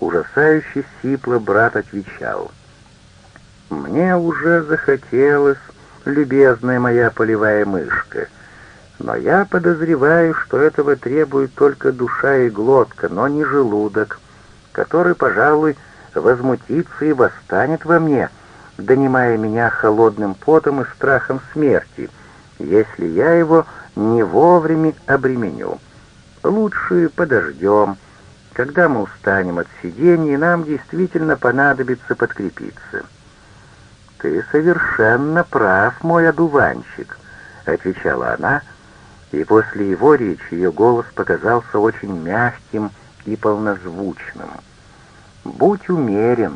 Ужасающе сипло брат отвечал. «Мне уже захотелось, любезная моя полевая мышка, но я подозреваю, что этого требует только душа и глотка, но не желудок, который, пожалуй, возмутится и восстанет во мне, донимая меня холодным потом и страхом смерти, если я его не вовремя обременю. Лучше подождем, когда мы устанем от сидения, и нам действительно понадобится подкрепиться. «Ты совершенно прав, мой одуванчик», — отвечала она, и после его речи ее голос показался очень мягким и полнозвучным. «Будь умерен,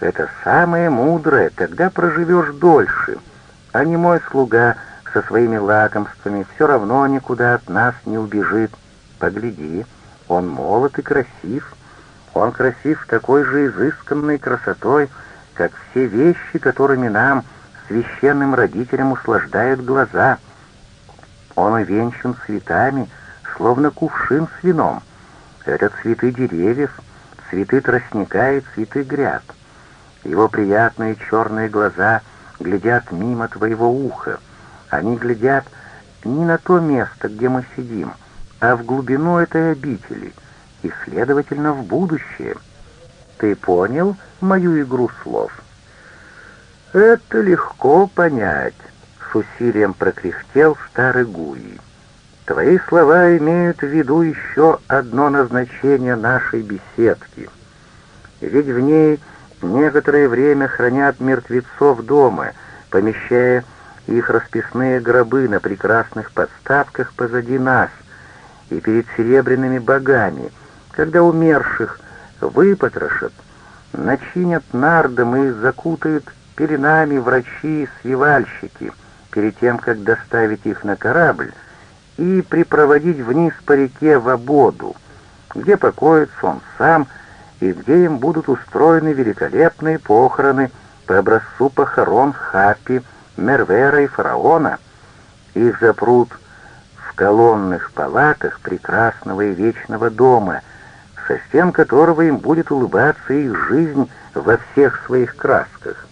это самое мудрое, тогда проживешь дольше, а не мой слуга со своими лакомствами все равно никуда от нас не убежит. Погляди, он молод и красив, он красив такой же изысканной красотой, как все вещи, которыми нам, священным родителям, услаждают глаза. Он увенчан цветами, словно кувшин с вином. Это цветы деревьев, цветы тростника и цветы гряд. Его приятные черные глаза глядят мимо твоего уха. Они глядят не на то место, где мы сидим, а в глубину этой обители, и, следовательно, в будущее. Ты понял мою игру слов? Это легко понять, с усилием прокряхтел старый Гуи. Твои слова имеют в виду еще одно назначение нашей беседки. Ведь в ней некоторое время хранят мертвецов дома, помещая их расписные гробы на прекрасных подставках позади нас и перед серебряными богами, когда умерших выпотрошат, начинят нардом и закутают пеленами врачи и свивальщики перед тем, как доставить их на корабль и припроводить вниз по реке в ободу, где покоится он сам и где им будут устроены великолепные похороны по образцу похорон Хапи, Мервера и фараона. Их запрут колонных палатах прекрасного и вечного дома — со стен которого им будет улыбаться их жизнь во всех своих красках.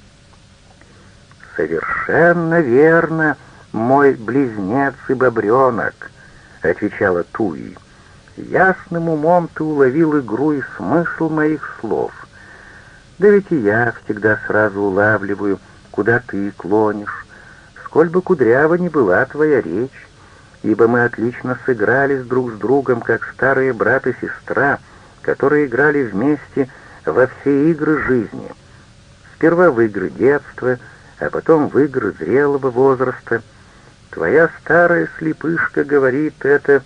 «Совершенно верно, мой близнец и бобренок», — отвечала Туи. «Ясным умом ты уловил игру и смысл моих слов. Да ведь и я всегда сразу улавливаю, куда ты клонишь, сколь бы кудрява ни была твоя речь, ибо мы отлично сыгрались друг с другом, как старые брат и сестра, — которые играли вместе во все игры жизни. Сперва в игры детства, а потом в игры зрелого возраста. Твоя старая слепышка говорит это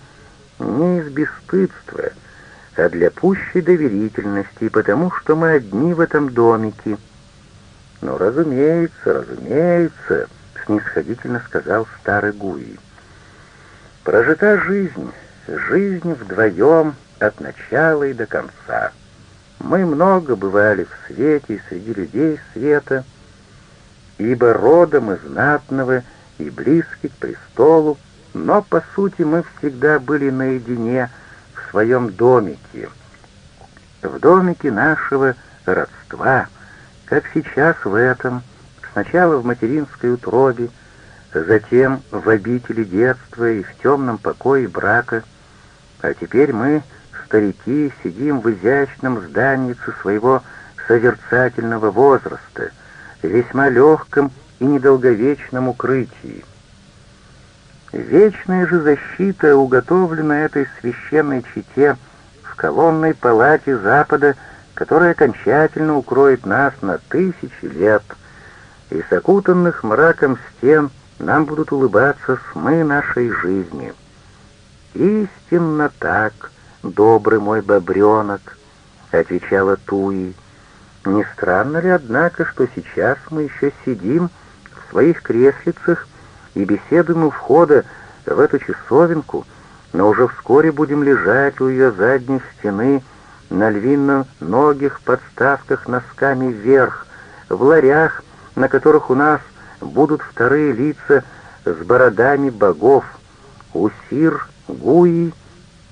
не из бесстыдства, а для пущей доверительности, потому что мы одни в этом домике. «Ну, разумеется, разумеется», — снисходительно сказал старый Гуи. «Прожита жизнь, жизнь вдвоем от начала и до конца. Мы много бывали в свете и среди людей света, ибо родом из знатного и близки к престолу, но, по сути, мы всегда были наедине в своем домике, в домике нашего родства, как сейчас в этом, сначала в материнской утробе, затем в обители детства и в темном покое брака, а теперь мы старики сидим в изящном зданице своего созерцательного возраста, весьма легком и недолговечном укрытии. Вечная же защита уготовлена этой священной чете в колонной палате Запада, которая окончательно укроет нас на тысячи лет, и с окутанных мраком стен нам будут улыбаться смы нашей жизни. Истинно так — добрый мой бобренок», — отвечала Туи. «Не странно ли, однако, что сейчас мы еще сидим в своих креслицах и беседуем у входа в эту часовенку, но уже вскоре будем лежать у ее задней стены на львино-ногих подставках носками вверх, в ларях, на которых у нас будут вторые лица с бородами богов, Усир, Гуи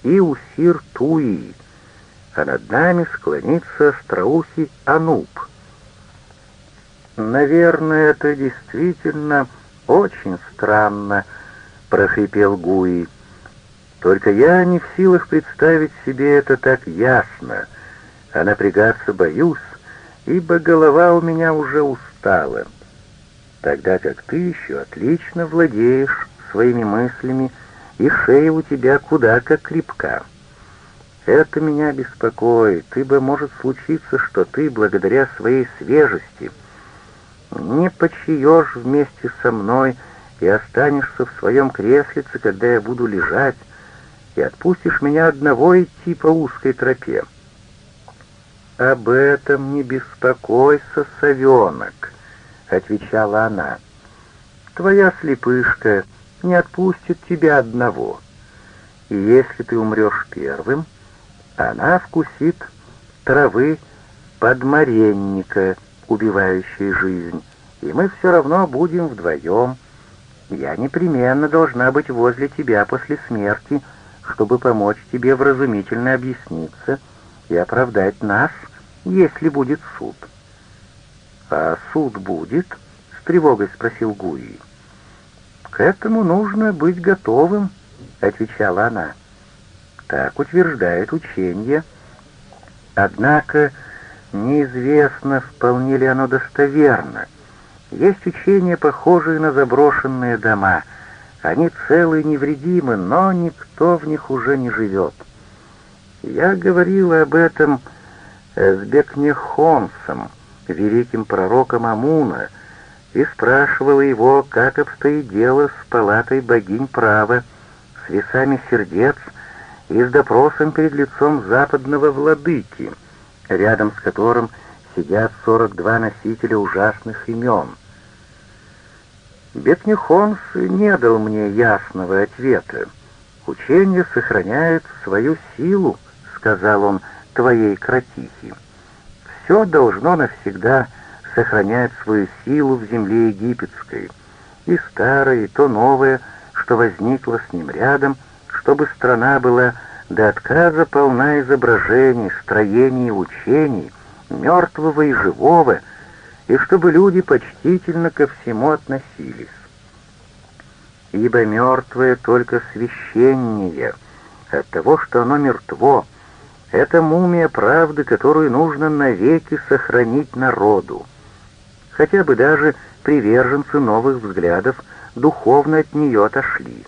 и Усир Туи, а над нами склонится остроухий Ануб. «Наверное, это действительно очень странно», — прохрипел Гуи. «Только я не в силах представить себе это так ясно, а напрягаться боюсь, ибо голова у меня уже устала, тогда как ты еще отлично владеешь своими мыслями, и шея у тебя куда как крепка». Это меня беспокоит, ибо может случиться, что ты, благодаря своей свежести, не почаешь вместе со мной и останешься в своем креслице, когда я буду лежать, и отпустишь меня одного идти по узкой тропе. «Об этом не беспокойся, совенок», — отвечала она. «Твоя слепышка не отпустит тебя одного, и если ты умрешь первым, — она вкусит травы подмаренника, убивающей жизнь, и мы все равно будем вдвоем. Я непременно должна быть возле тебя после смерти, чтобы помочь тебе вразумительно объясниться и оправдать нас, если будет суд». «А суд будет?» — с тревогой спросил Гуи. «К этому нужно быть готовым», — отвечала она. Так утверждает учение. Однако неизвестно, вполне ли оно достоверно. Есть учения, похожие на заброшенные дома. Они целы и невредимы, но никто в них уже не живет. Я говорила об этом с Бекнехонсом, великим пророком Амуна, и спрашивала его, как обстоит дело с палатой богинь права, с весами сердец и с допросом перед лицом западного владыки, рядом с которым сидят 42 носителя ужасных имен. Бетнихонс не дал мне ясного ответа. «Учение сохраняет свою силу», — сказал он твоей кратихи. «Все должно навсегда сохранять свою силу в земле египетской, и старое, и то новое, что возникло с ним рядом — чтобы страна была до отказа полна изображений, строений и учений, мертвого и живого, и чтобы люди почтительно ко всему относились. Ибо мертвое только священнее от того, что оно мертво, это мумия правды, которую нужно навеки сохранить народу. Хотя бы даже приверженцы новых взглядов духовно от нее отошли.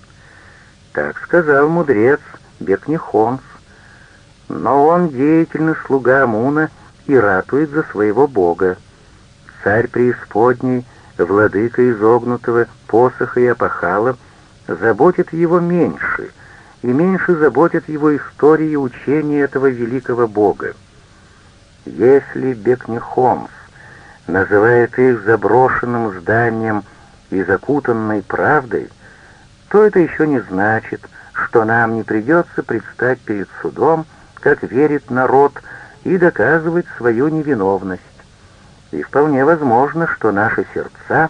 Так сказал мудрец Бекнихонс. Но он деятельный слуга Амуна и ратует за своего бога. Царь преисподней, владыка изогнутого посоха и опахала, заботит его меньше, и меньше заботят его истории и учения этого великого бога. Если Бекнихомс называет их заброшенным зданием и закутанной правдой, то это еще не значит, что нам не придется предстать перед судом, как верит народ, и доказывать свою невиновность. И вполне возможно, что наши сердца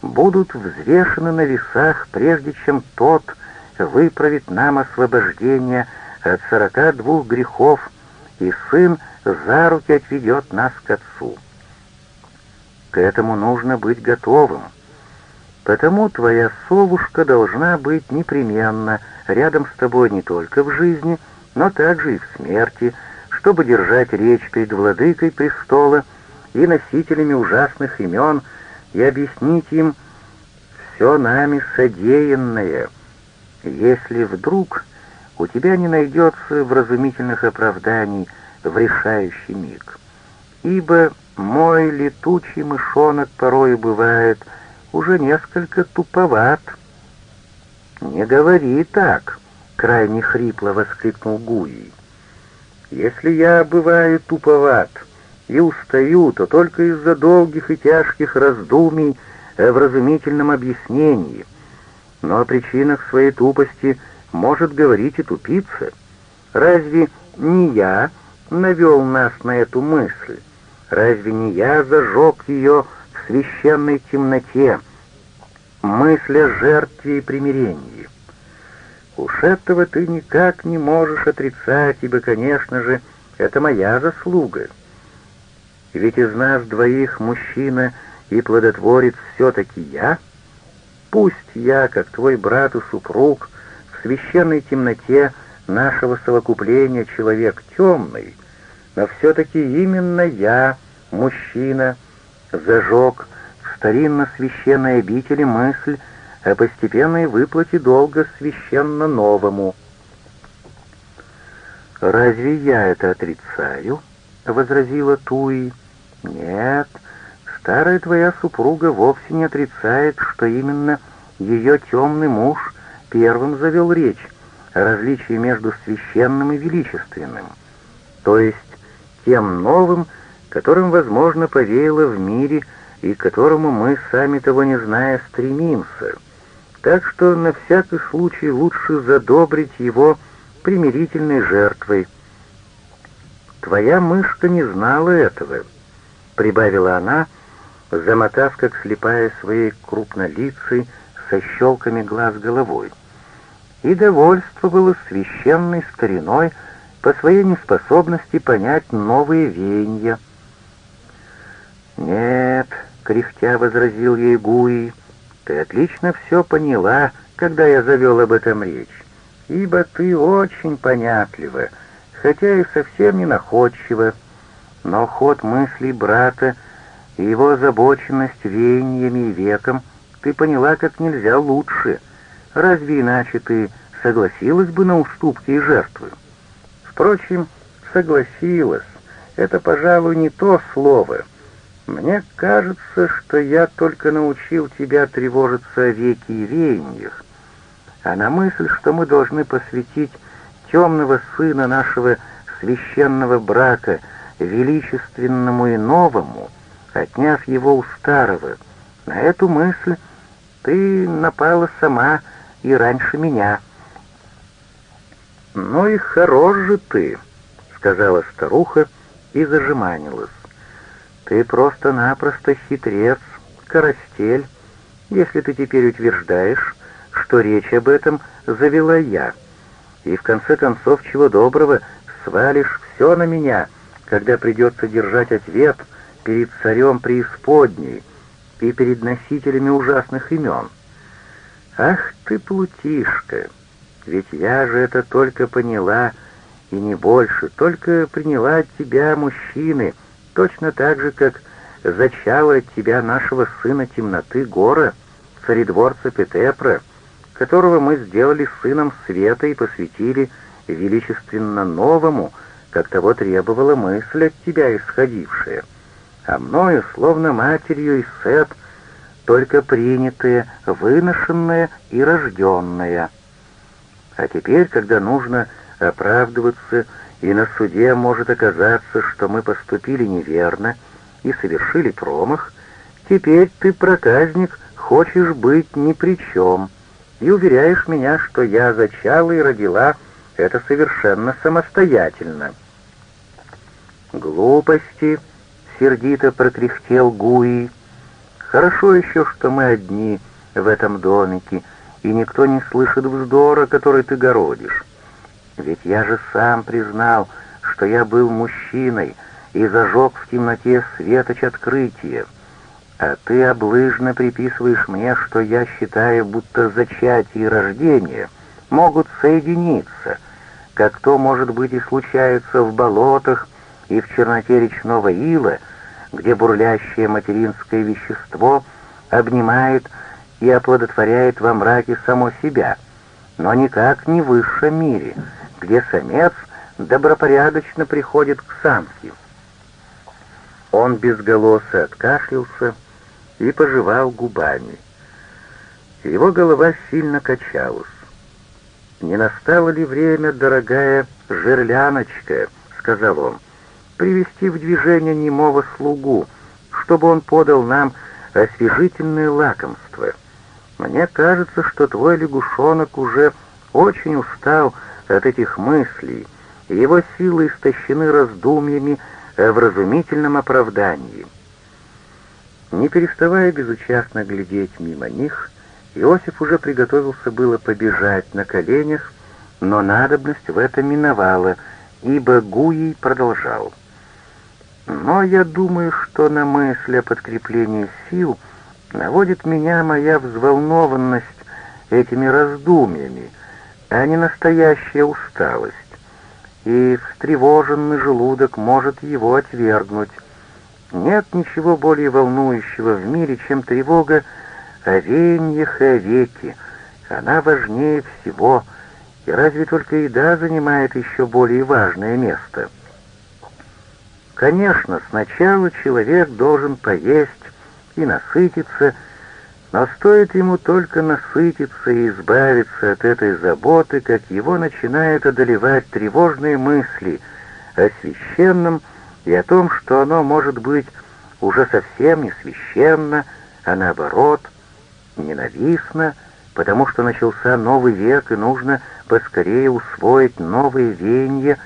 будут взвешены на весах, прежде чем тот выправит нам освобождение от сорока двух грехов, и Сын за руки отведет нас к Отцу. К этому нужно быть готовым. Потому твоя совушка должна быть непременно рядом с тобой не только в жизни, но также и в смерти, чтобы держать речь перед владыкой престола и носителями ужасных имен и объяснить им все нами содеянное, если вдруг у тебя не найдется вразумительных оправданий в решающий миг. Ибо мой летучий мышонок порою бывает — уже несколько туповат». «Не говори так», — крайне хрипло воскликнул Гуи. «Если я бываю туповат и устаю, то только из-за долгих и тяжких раздумий в разумительном объяснении. Но о причинах своей тупости может говорить и тупица. Разве не я навел нас на эту мысль? Разве не я зажег ее в священной темноте, мысль о жертве и примирении. Уж этого ты никак не можешь отрицать, ибо, конечно же, это моя заслуга. Ведь из нас двоих мужчина и плодотворец все-таки я. Пусть я, как твой брат и супруг, в священной темноте нашего совокупления человек темный, но все-таки именно я, мужчина, зажег в старинно-священной обители мысль о постепенной выплате долга священно новому. «Разве я это отрицаю?» — возразила Туи. «Нет, старая твоя супруга вовсе не отрицает, что именно ее темный муж первым завел речь о различии между священным и величественным, то есть тем новым, которым, возможно, повеяло в мире и к которому мы, сами того не зная, стремимся. Так что на всякий случай лучше задобрить его примирительной жертвой. «Твоя мышка не знала этого», — прибавила она, замотав, как слепая своей крупнолицей, со щелками глаз головой. И довольство было священной стариной по своей неспособности понять новые веяния. «Нет», — кряхтя возразил ей Гуи, — «ты отлично все поняла, когда я завел об этом речь ибо ты очень понятлива, хотя и совсем не находчива, но ход мыслей брата и его озабоченность веяниями и веком ты поняла как нельзя лучше. Разве иначе ты согласилась бы на уступки и жертвы? Впрочем, согласилась. Это, пожалуй, не то слово. Мне кажется, что я только научил тебя тревожиться о веке и веяниях, а на мысль, что мы должны посвятить темного сына нашего священного брака величественному и новому, отняв его у старого, на эту мысль ты напала сама и раньше меня. «Ну и хорош же ты», — сказала старуха и зажиманилась. «Ты просто-напросто хитрец, карастель, если ты теперь утверждаешь, что речь об этом завела я. И в конце концов, чего доброго, свалишь все на меня, когда придется держать ответ перед царем преисподней и перед носителями ужасных имен. Ах ты, плутишка, ведь я же это только поняла, и не больше, только приняла от тебя мужчины, точно так же, как зачала от тебя нашего сына темноты Гора, царедворца Петепра, которого мы сделали сыном света и посвятили величественно новому, как того требовала мысль от тебя исходившая, а мною, словно матерью и сет, только принятое, выношенное и рожденное. А теперь, когда нужно оправдываться, и на суде может оказаться, что мы поступили неверно и совершили промах, теперь ты, проказник, хочешь быть ни при чем» и уверяешь меня, что я зачала и родила это совершенно самостоятельно». «Глупости!» — сердито прокряхтел Гуи. «Хорошо еще, что мы одни в этом домике, и никто не слышит вздора, который ты городишь. Ведь я же сам признал, что я был мужчиной и зажег в темноте светоч открытия. А ты облыжно приписываешь мне, что я считаю, будто зачатие и рождение могут соединиться, как то, может быть, и случается в болотах и в черноте речного ила, где бурлящее материнское вещество обнимает и оплодотворяет во мраке само себя, но никак не в высшем мире, где самец добропорядочно приходит к самке. Он безголосо откашлялся, и пожевал губами. Его голова сильно качалась. «Не настало ли время, дорогая жерляночка?» — сказал он. «Привести в движение немого слугу, чтобы он подал нам освежительное лакомство. Мне кажется, что твой лягушонок уже очень устал от этих мыслей, его силы истощены раздумьями о вразумительном оправдании». Не переставая безучастно глядеть мимо них, Иосиф уже приготовился было побежать на коленях, но надобность в этом миновала, ибо Гуей продолжал. «Но я думаю, что на мысль о подкреплении сил наводит меня моя взволнованность этими раздумьями, а не настоящая усталость, и встревоженный желудок может его отвергнуть. Нет ничего более волнующего в мире, чем тревога о веяниях и о веке. Она важнее всего, и разве только еда занимает еще более важное место? Конечно, сначала человек должен поесть и насытиться, но стоит ему только насытиться и избавиться от этой заботы, как его начинают одолевать тревожные мысли о священном и о том, что оно может быть уже совсем не священно, а наоборот, ненавистно, потому что начался новый век, и нужно поскорее усвоить новые веяния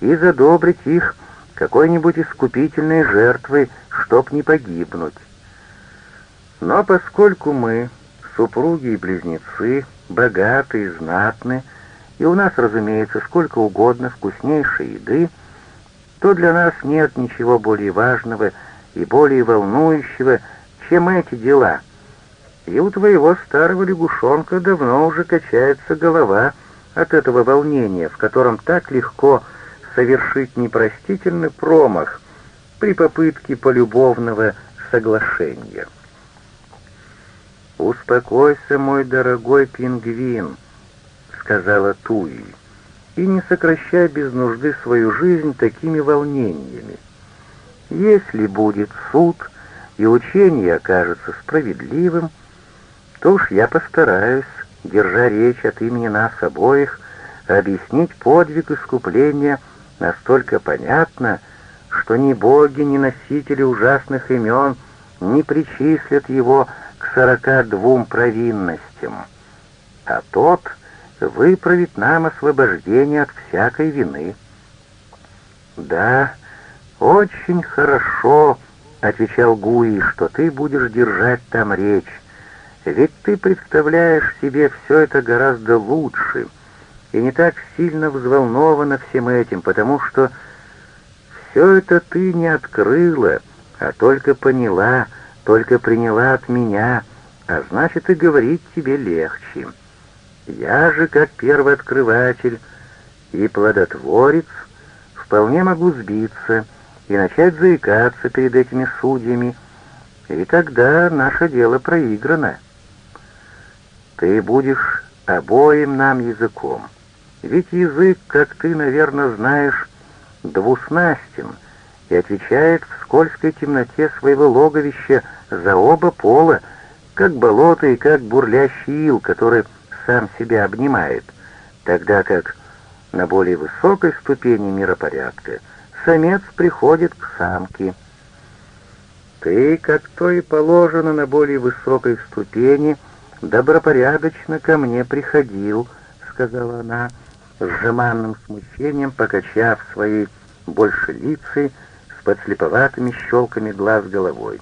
и задобрить их какой-нибудь искупительной жертвой, чтоб не погибнуть. Но поскольку мы, супруги и близнецы, богаты и знатны, и у нас, разумеется, сколько угодно вкуснейшей еды, то для нас нет ничего более важного и более волнующего, чем эти дела. И у твоего старого лягушонка давно уже качается голова от этого волнения, в котором так легко совершить непростительный промах при попытке полюбовного соглашения. «Успокойся, мой дорогой пингвин», — сказала Туи, — «и не сокращай без нужды свою жизнь такими волнениями. Если будет суд, и учение окажется справедливым, то уж я постараюсь, держа речь от имени нас обоих, объяснить подвиг искупления настолько понятно, что ни боги, ни носители ужасных имен не причислят его к сорока двум провинностям, а тот выправит нам освобождение от всякой вины. «Да, очень хорошо», — отвечал Гуи, — «что ты будешь держать там речь, ведь ты представляешь себе все это гораздо лучше и не так сильно взволнована всем этим, потому что все это ты не открыла, а только поняла, только приняла от меня, а значит и говорить тебе легче. Я же, как первый открыватель и плодотворец, вполне могу сбиться и начать заикаться перед этими судьями, и тогда наше дело проиграно. Ты будешь обоим нам языком, ведь язык, как ты, наверное, знаешь, двуснастен — и отвечает в скользкой темноте своего логовища за оба пола, как болото и как бурлящий ил, который сам себя обнимает, тогда как на более высокой ступени миропорядка самец приходит к самке. Ты, как то и положено на более высокой ступени, добропорядочно ко мне приходил, — сказала она, с жеманным смущением покачав своей больше лицей, под слеповатыми щелками глаз головой.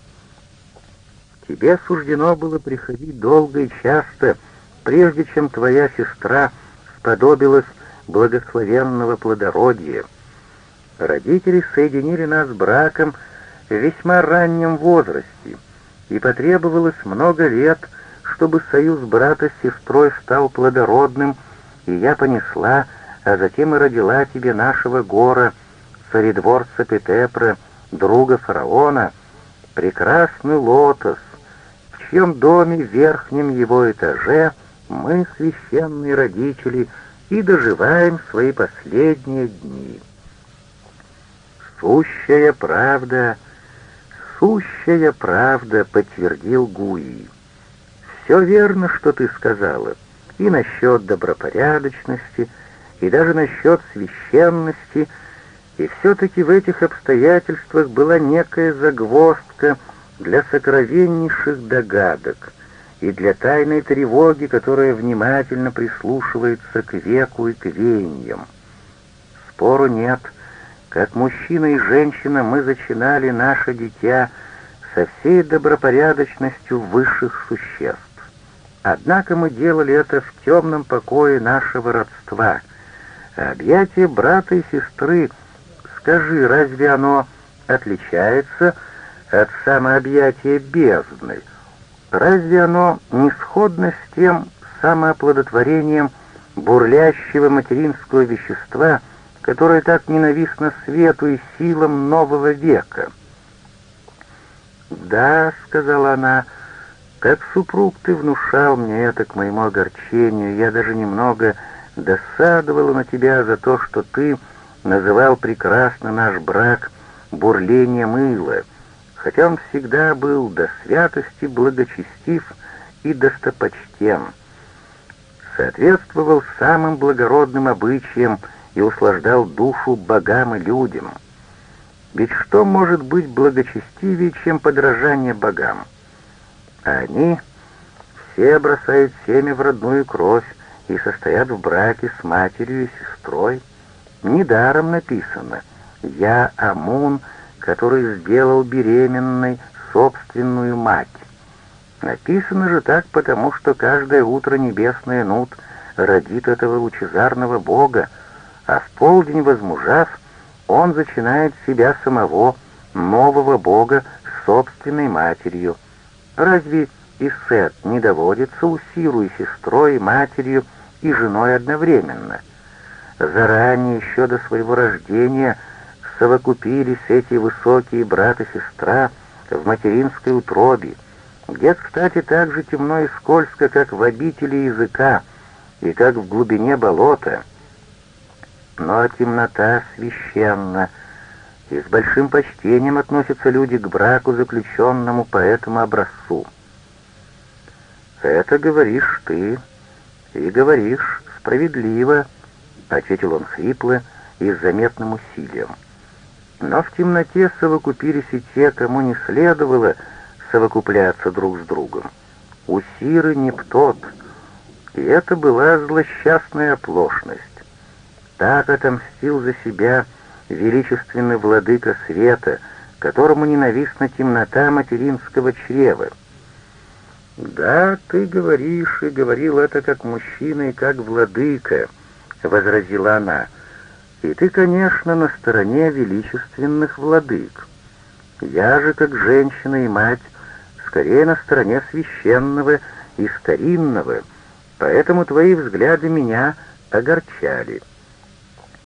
Тебе суждено было приходить долго и часто, прежде чем твоя сестра сподобилась благословенного плодородия. Родители соединили нас браком в весьма раннем возрасте, и потребовалось много лет, чтобы союз брата с сестрой стал плодородным, и я понесла, а затем и родила тебе нашего гора — царедворца Петепра, друга фараона, прекрасный лотос, в чьем доме в верхнем его этаже мы, священные родители, и доживаем свои последние дни. «Сущая правда, сущая правда», — подтвердил Гуи. «Все верно, что ты сказала, и насчет добропорядочности, и даже насчет священности — и все-таки в этих обстоятельствах была некая загвоздка для сокровеннейших догадок и для тайной тревоги, которая внимательно прислушивается к веку и к веяниям. Спору нет. Как мужчина и женщина мы зачинали наше дитя со всей добропорядочностью высших существ. Однако мы делали это в темном покое нашего родства — Объятие брата и сестры, скажи, разве оно отличается от самообъятия бездны? Разве оно не сходно с тем самооплодотворением бурлящего материнского вещества, которое так ненавистно свету и силам нового века? «Да», — сказала она, — «как супруг ты внушал мне это к моему огорчению, я даже немного досадовала на тебя за то, что ты называл прекрасно наш брак бурлением мыла, хотя он всегда был до святости благочестив и достопочтен, соответствовал самым благородным обычаям и услаждал душу богам и людям. Ведь что может быть благочестивее, чем подражание богам? А они все бросают семя в родную кровь и состоят в браке с матерью и сестрой. Недаром написано «Я Амун, который сделал беременной собственную мать». Написано же так, потому что каждое утро небесная Нут родит этого лучезарного бога, а в полдень возмужав, он зачинает себя самого, нового бога, собственной матерью. Разве и Сет не доводится Усиру и сестрой, и матерью, и женой одновременно? Заранее, еще до своего рождения, совокупились эти высокие брат и сестра в материнской утробе, где, кстати, так же темно и скользко, как в обители языка и как в глубине болота — но темнота священна, и с большим почтением относятся люди к браку, заключенному по этому образцу. «Это говоришь ты, и говоришь справедливо», — ответил он хрипло и с заметным усилием. Но в темноте совокупились и те, кому не следовало совокупляться друг с другом. У Сиры не тот, и это была злосчастная оплошность. Так отомстил за себя величественный владыка света, которому ненавистна темнота материнского чрева. «Да, ты говоришь и говорил это как мужчина и как владыка», — возразила она. «И ты, конечно, на стороне величественных владык. Я же, как женщина и мать, скорее на стороне священного и старинного, поэтому твои взгляды меня огорчали».